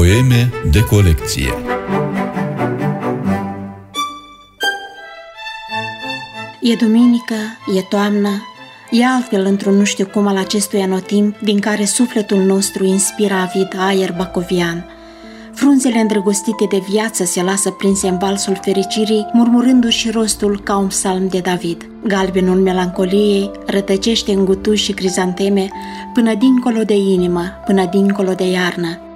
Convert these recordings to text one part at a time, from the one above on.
Poeme de colecție E duminică, e toamnă, e altfel într-un nu știu cum al acestui anotimp din care sufletul nostru inspira avid aer bacovian – Frunzele îndrăgostite de viață se lasă prinse în valsul fericirii, murmurându-și rostul ca un psalm de David. Galbenul melancoliei rătăcește în gutuși și crizanteme până dincolo de inimă, până dincolo de iarnă.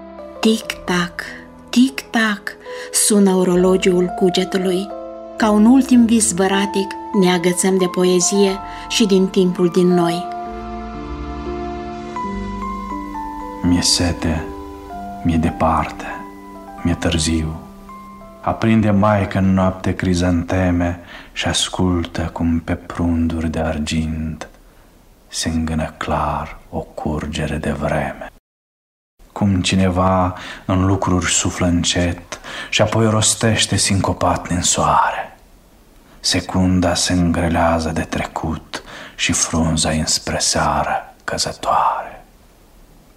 Tic-tac, tic-tac, sună orologiul cugetului. Ca un ultim vis văratic, ne agățăm de poezie și din timpul din noi. Mi-e sete, mi-e departe, mi-e târziu. Aprinde maică în noapte crizanteme și ascultă cum pe prunduri de argint se îngână clar o curgere de vreme. Cum cineva în lucruri suflă încet și apoi rostește sincopat în soare. Secunda se îngrelează de trecut și frunza înspre seară căzătoare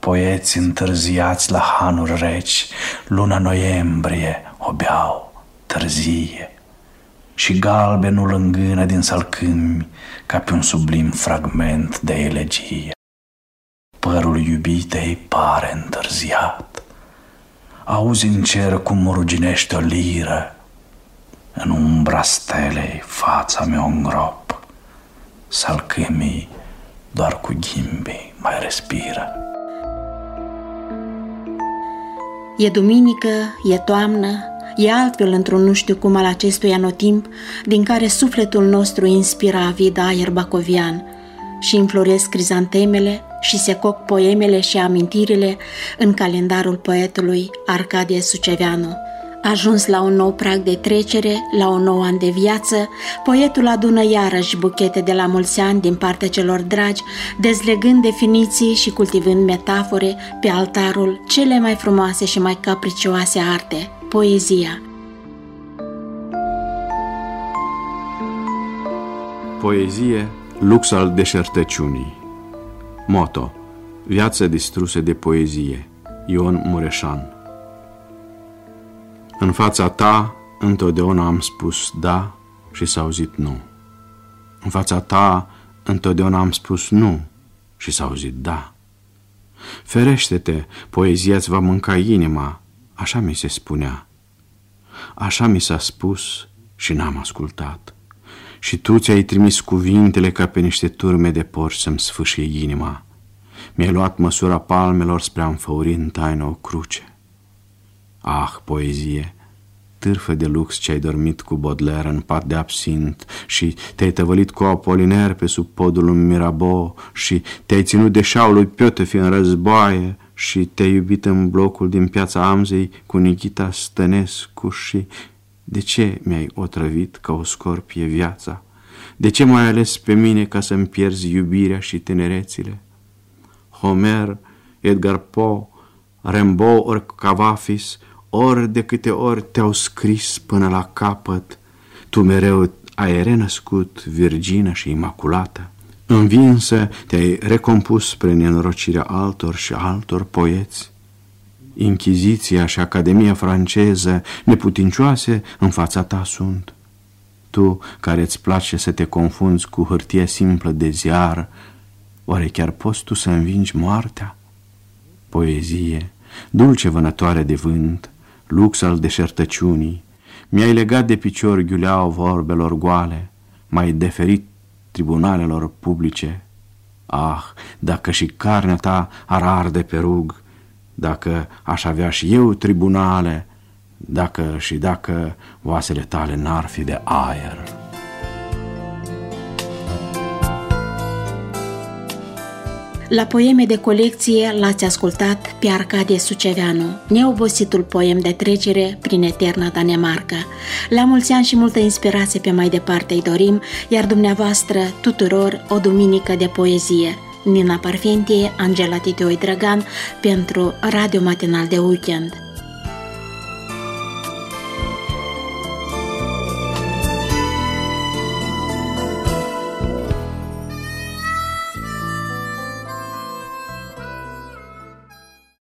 poeți întârziați la hanuri reci, luna noiembrie o beau târzie și galbenul îngână din salcâmi ca pe un sublim fragment de elegie. Părul iubitei pare întârziat, auzi în cer cum ruginește o liră, în umbra stelei fața mea o îngrop, salcâmii doar cu ghimbii mai respiră. E duminică, e toamnă, e altfel într-un nu știu cum al acestui anotimp, din care sufletul nostru inspira avid aer bacovian și înfloresc crizantemele și se coc poemele și amintirile în calendarul poetului Arcadie Suceveanu. Ajuns la un nou prag de trecere, la un nou an de viață, poetul adună iarăși buchete de la mulți ani din partea celor dragi, dezlegând definiții și cultivând metafore pe altarul cele mai frumoase și mai capricioase arte, poezia. Poezie, lux al deșertăciunii Moto Viață distrusă de poezie Ion Mureșan în fața ta întotdeauna am spus da și s-a auzit nu. În fața ta întotdeauna am spus nu și s-a auzit da. Ferește-te, poezia îți va mânca inima, așa mi se spunea. Așa mi s-a spus și n-am ascultat. Și tu ți-ai trimis cuvintele ca pe niște turme de porci să-mi sfâșie inima. Mi-ai luat măsura palmelor spre a înfăuri în taină o cruce. Ah, poezie, târfă de lux ce ai dormit cu Baudelaire în pat de absint și te-ai tăvălit cu Apoliner pe sub podul în Mirabeau și te-ai ținut de șaul lui fi în războaie și te-ai iubit în blocul din piața Amzei cu Nikita Stănescu și de ce mi-ai otrăvit ca o scorpie viața? De ce m-ai ales pe mine ca să-mi pierzi iubirea și tinerețile? Homer, Edgar Poe, Rimbaud ori Cavafis, ori de câte ori te-au scris până la capăt, tu mereu ai renăscut virgină și imaculată. Învinsă te-ai recompus spre nenorocirea altor și altor poeți. Inchiziția și Academia franceză neputincioase în fața ta sunt. Tu, care îți place să te confunzi cu hârtie simplă de ziar, oare chiar poți tu să învingi moartea? Poezie, dulce vânătoare de vânt, lux al deșertăciunii, mi-ai legat de picior ghiuleau vorbelor goale, mai deferit tribunalelor publice. Ah, dacă și carnea ta ar arde pe rug, dacă aș avea și eu tribunale, dacă și dacă oasele tale n-ar fi de aer. La poeme de colecție l-ați ascultat pe Arcadie Suceveanu, neobositul poem de trecere prin eterna Danemarca. La mulți ani și multă inspirație pe mai departe îi dorim, iar dumneavoastră tuturor o duminică de poezie. Nina Parfentie, Angela Titioi Dragan, pentru Radio Matinal de Weekend.